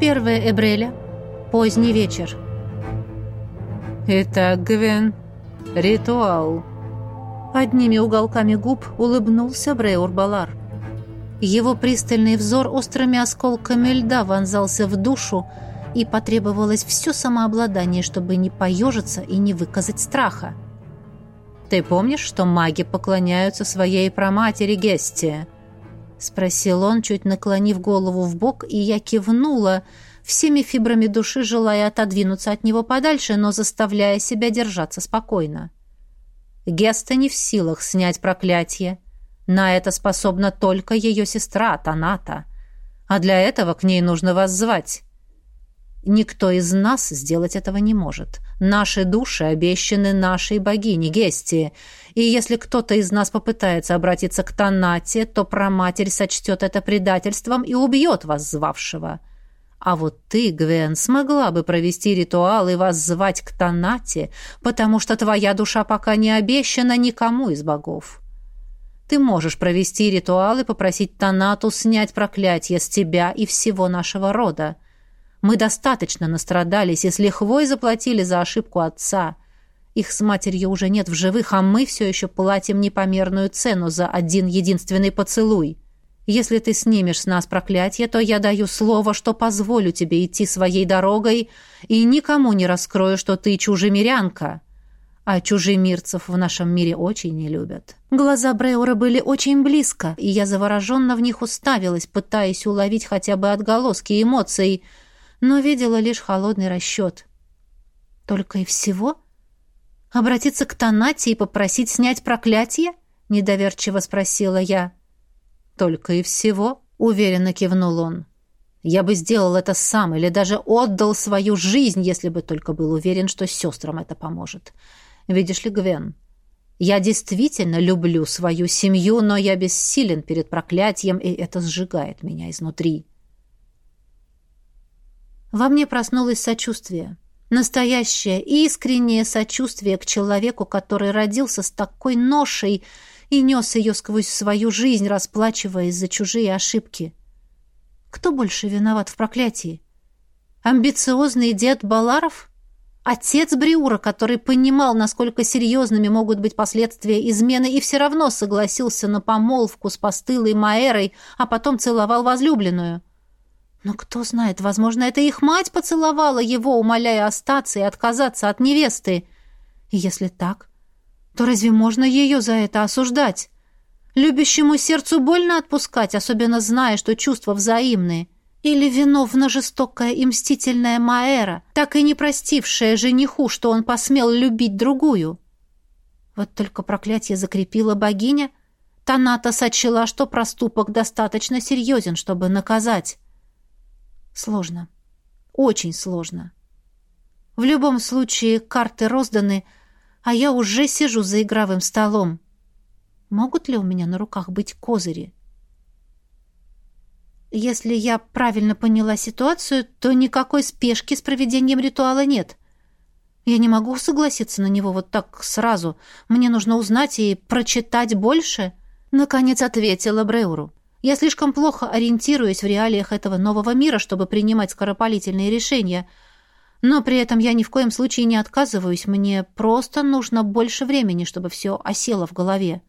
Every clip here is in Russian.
Первое Эбреля. Поздний вечер. Итак, Гвен, ритуал. Одними уголками губ улыбнулся Бреур Балар. Его пристальный взор острыми осколками льда вонзался в душу, и потребовалось все самообладание, чтобы не поежиться и не выказать страха. «Ты помнишь, что маги поклоняются своей праматери Гестия?» — спросил он, чуть наклонив голову в бок, и я кивнула, всеми фибрами души желая отодвинуться от него подальше, но заставляя себя держаться спокойно. Геста не в силах снять проклятие. На это способна только ее сестра Таната. А для этого к ней нужно вас звать. Никто из нас сделать этого не может. Наши души обещаны нашей богине Гестии, и если кто-то из нас попытается обратиться к Танате, то проматерь сочтет это предательством и убьет вас звавшего. А вот ты, Гвен, смогла бы провести ритуал и вас звать к Танате, потому что твоя душа пока не обещана никому из богов. Ты можешь провести ритуал и попросить Танату снять проклятие с тебя и всего нашего рода. Мы достаточно настрадались и с лихвой заплатили за ошибку отца. Их с матерью уже нет в живых, а мы все еще платим непомерную цену за один единственный поцелуй. Если ты снимешь с нас проклятие, то я даю слово, что позволю тебе идти своей дорогой и никому не раскрою, что ты чужемирянка. А чужемирцев в нашем мире очень не любят. Глаза Бреура были очень близко, и я завороженно в них уставилась, пытаясь уловить хотя бы отголоски эмоций — но видела лишь холодный расчет. Только и всего? Обратиться к Танате и попросить снять проклятие? Недоверчиво спросила я. Только и всего, уверенно кивнул он. Я бы сделал это сам или даже отдал свою жизнь, если бы только был уверен, что сестрам это поможет. Видишь ли, Гвен, я действительно люблю свою семью, но я бессилен перед проклятием, и это сжигает меня изнутри. Во мне проснулось сочувствие. Настоящее, искреннее сочувствие к человеку, который родился с такой ношей и нес ее сквозь свою жизнь, расплачиваясь за чужие ошибки. Кто больше виноват в проклятии? Амбициозный дед Баларов? Отец Бриура, который понимал, насколько серьезными могут быть последствия измены, и все равно согласился на помолвку с постылой Маэрой, а потом целовал возлюбленную. Но кто знает, возможно, это их мать поцеловала его, умоляя остаться и отказаться от невесты. И если так, то разве можно ее за это осуждать? Любящему сердцу больно отпускать, особенно зная, что чувства взаимные. Или виновна жестокая и мстительная Маэра, так и не простившая жениху, что он посмел любить другую. Вот только проклятие закрепила богиня. Таната сочла, что проступок достаточно серьезен, чтобы наказать. Сложно. Очень сложно. В любом случае, карты розданы, а я уже сижу за игровым столом. Могут ли у меня на руках быть козыри? Если я правильно поняла ситуацию, то никакой спешки с проведением ритуала нет. Я не могу согласиться на него вот так сразу. Мне нужно узнать и прочитать больше. Наконец ответила Бреуру. Я слишком плохо ориентируюсь в реалиях этого нового мира, чтобы принимать скоропалительные решения. Но при этом я ни в коем случае не отказываюсь. Мне просто нужно больше времени, чтобы все осело в голове.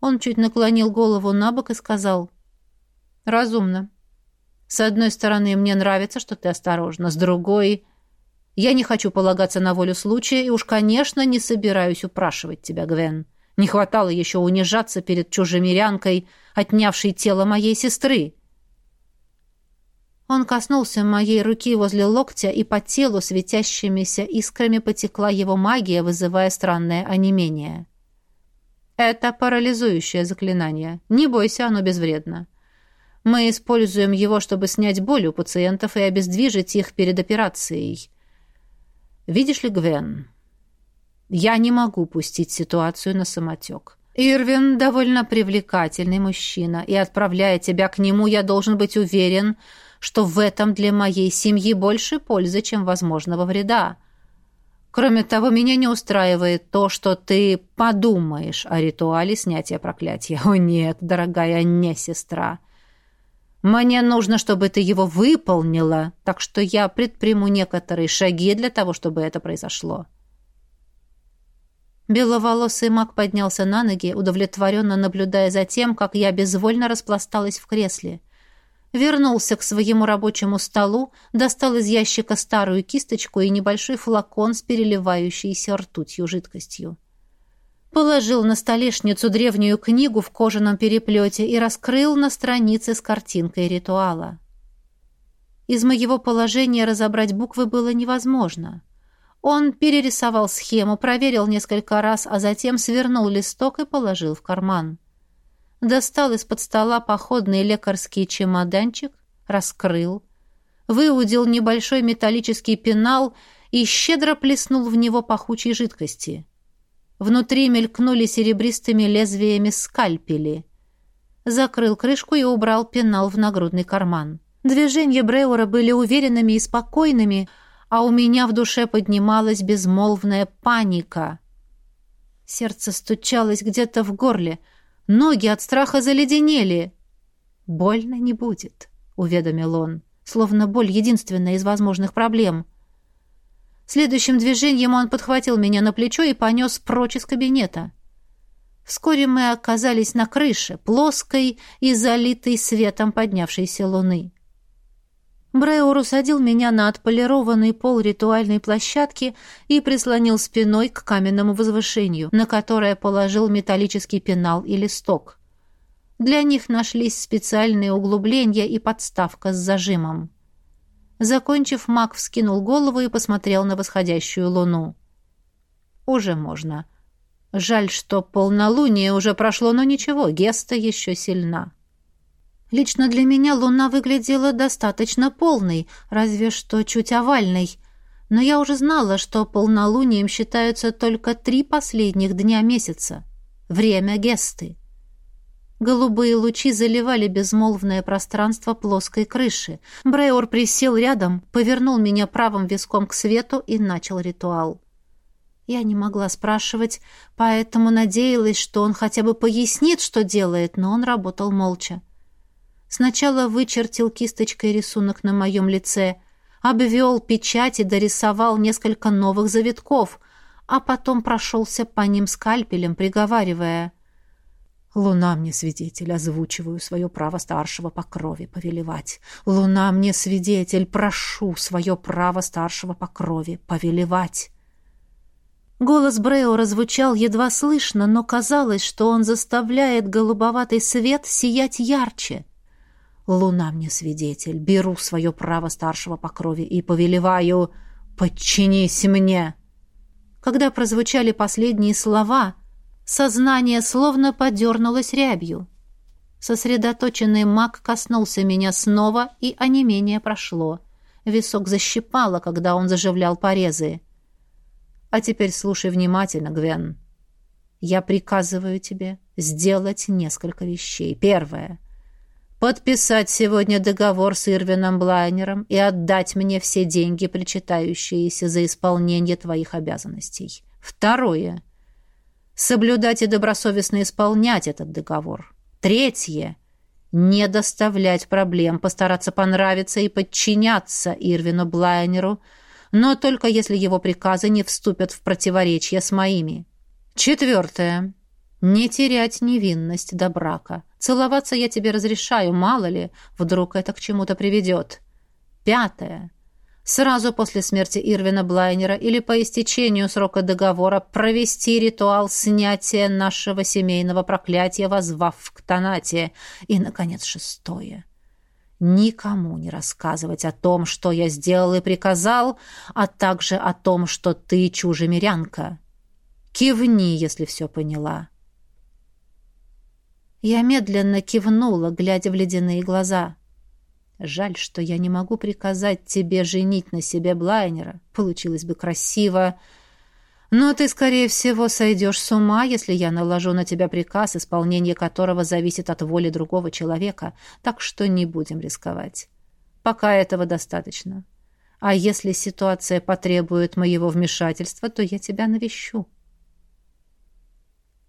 Он чуть наклонил голову на бок и сказал. «Разумно. С одной стороны, мне нравится, что ты осторожна. С другой, я не хочу полагаться на волю случая и уж, конечно, не собираюсь упрашивать тебя, Гвен. Не хватало еще унижаться перед чужемирянкой, отнявшей тело моей сестры. Он коснулся моей руки возле локтя, и по телу светящимися искрами потекла его магия, вызывая странное онемение. «Это парализующее заклинание. Не бойся, оно безвредно. Мы используем его, чтобы снять боль у пациентов и обездвижить их перед операцией. Видишь ли, Гвен, я не могу пустить ситуацию на самотек. Ирвин довольно привлекательный мужчина, и, отправляя тебя к нему, я должен быть уверен, что в этом для моей семьи больше пользы, чем возможного вреда. Кроме того, меня не устраивает то, что ты подумаешь о ритуале снятия проклятия. О нет, дорогая не сестра. Мне нужно, чтобы ты его выполнила, так что я предприму некоторые шаги для того, чтобы это произошло». Беловолосый маг поднялся на ноги, удовлетворенно наблюдая за тем, как я безвольно распласталась в кресле. Вернулся к своему рабочему столу, достал из ящика старую кисточку и небольшой флакон с переливающейся ртутью жидкостью. Положил на столешницу древнюю книгу в кожаном переплете и раскрыл на странице с картинкой ритуала. Из моего положения разобрать буквы было невозможно. Он перерисовал схему, проверил несколько раз, а затем свернул листок и положил в карман. Достал из-под стола походный лекарский чемоданчик, раскрыл, выудил небольшой металлический пенал и щедро плеснул в него пахучей жидкости. Внутри мелькнули серебристыми лезвиями скальпели. Закрыл крышку и убрал пенал в нагрудный карман. Движения Бреура были уверенными и спокойными — а у меня в душе поднималась безмолвная паника. Сердце стучалось где-то в горле, ноги от страха заледенели. «Больно не будет», — уведомил он, словно боль — единственная из возможных проблем. Следующим движением он подхватил меня на плечо и понес прочь из кабинета. Вскоре мы оказались на крыше, плоской и залитой светом поднявшейся луны. Бреур усадил меня на отполированный пол ритуальной площадки и прислонил спиной к каменному возвышению, на которое положил металлический пенал и листок. Для них нашлись специальные углубления и подставка с зажимом. Закончив, маг вскинул голову и посмотрел на восходящую луну. «Уже можно. Жаль, что полнолуние уже прошло, но ничего, Геста еще сильна». Лично для меня луна выглядела достаточно полной, разве что чуть овальной. Но я уже знала, что полнолунием считаются только три последних дня месяца. Время Гесты. Голубые лучи заливали безмолвное пространство плоской крыши. Брейор присел рядом, повернул меня правым виском к свету и начал ритуал. Я не могла спрашивать, поэтому надеялась, что он хотя бы пояснит, что делает, но он работал молча. Сначала вычертил кисточкой рисунок на моем лице, обвел печать и дорисовал несколько новых завитков, а потом прошелся по ним скальпелем, приговаривая «Луна мне свидетель, озвучиваю свое право старшего по крови повелевать. Луна мне свидетель, прошу свое право старшего по крови повелевать». Голос Брео звучал едва слышно, но казалось, что он заставляет голубоватый свет сиять ярче — Луна мне свидетель, беру свое право старшего по крови и повелеваю «Подчинись мне!» Когда прозвучали последние слова, сознание словно подернулось рябью. Сосредоточенный маг коснулся меня снова, и онемение прошло. Висок защипало, когда он заживлял порезы. «А теперь слушай внимательно, Гвен. Я приказываю тебе сделать несколько вещей. Первое — подписать сегодня договор с Ирвином Блайнером и отдать мне все деньги, причитающиеся за исполнение твоих обязанностей. Второе. Соблюдать и добросовестно исполнять этот договор. Третье. Не доставлять проблем, постараться понравиться и подчиняться Ирвину Блайнеру, но только если его приказы не вступят в противоречие с моими. Четвертое. Не терять невинность до брака. Целоваться я тебе разрешаю, мало ли, вдруг это к чему-то приведет. Пятое. Сразу после смерти Ирвина Блайнера или по истечению срока договора провести ритуал снятия нашего семейного проклятия, возвав к Танате. И, наконец, шестое. Никому не рассказывать о том, что я сделал и приказал, а также о том, что ты чужемирянка. Кивни, если все поняла. Я медленно кивнула, глядя в ледяные глаза. Жаль, что я не могу приказать тебе женить на себе Блайнера. Получилось бы красиво. Но ты, скорее всего, сойдешь с ума, если я наложу на тебя приказ, исполнение которого зависит от воли другого человека. Так что не будем рисковать. Пока этого достаточно. А если ситуация потребует моего вмешательства, то я тебя навещу.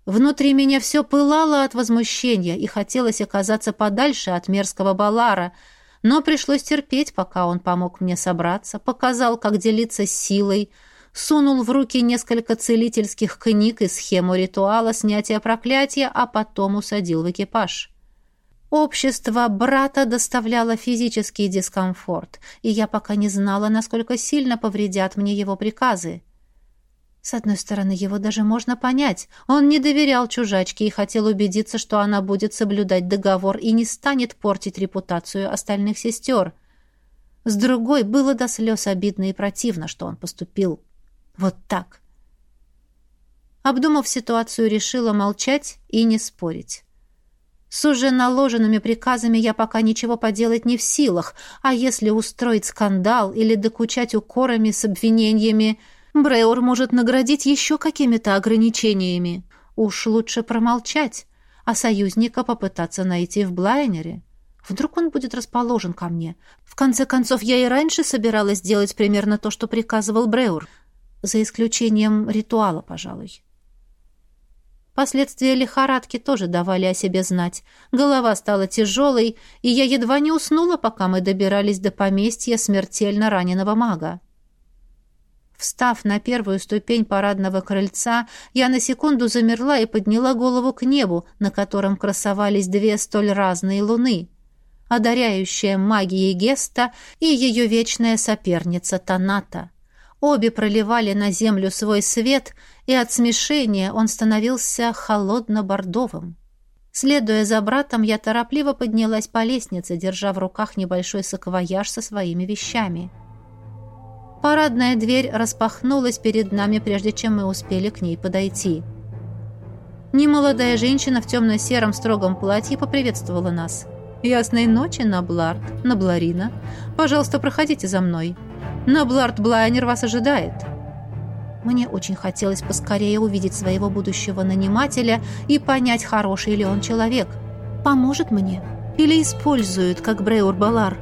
Внутри меня все пылало от возмущения и хотелось оказаться подальше от мерзкого Балара, но пришлось терпеть, пока он помог мне собраться, показал, как делиться силой, сунул в руки несколько целительских книг и схему ритуала снятия проклятия, а потом усадил в экипаж. Общество брата доставляло физический дискомфорт, и я пока не знала, насколько сильно повредят мне его приказы. С одной стороны, его даже можно понять. Он не доверял чужачке и хотел убедиться, что она будет соблюдать договор и не станет портить репутацию остальных сестер. С другой, было до слез обидно и противно, что он поступил вот так. Обдумав ситуацию, решила молчать и не спорить. С уже наложенными приказами я пока ничего поделать не в силах, а если устроить скандал или докучать укорами с обвинениями – Бреур может наградить еще какими-то ограничениями. Уж лучше промолчать, а союзника попытаться найти в Блайнере. Вдруг он будет расположен ко мне. В конце концов, я и раньше собиралась делать примерно то, что приказывал Бреур, за исключением ритуала, пожалуй. Последствия лихорадки тоже давали о себе знать. Голова стала тяжелой, и я едва не уснула, пока мы добирались до поместья смертельно раненого мага. Встав на первую ступень парадного крыльца, я на секунду замерла и подняла голову к небу, на котором красовались две столь разные луны, одаряющая магией Геста и ее вечная соперница Таната. Обе проливали на землю свой свет, и от смешения он становился холодно-бордовым. Следуя за братом, я торопливо поднялась по лестнице, держа в руках небольшой саквояж со своими вещами — Парадная дверь распахнулась перед нами, прежде чем мы успели к ней подойти. Немолодая женщина в темно-сером строгом платье поприветствовала нас. «Ясной ночи, Наблард, Набларина. Пожалуйста, проходите за мной. Наблард Блайнер вас ожидает». Мне очень хотелось поскорее увидеть своего будущего нанимателя и понять, хороший ли он человек. Поможет мне или использует, как Бреур Балар.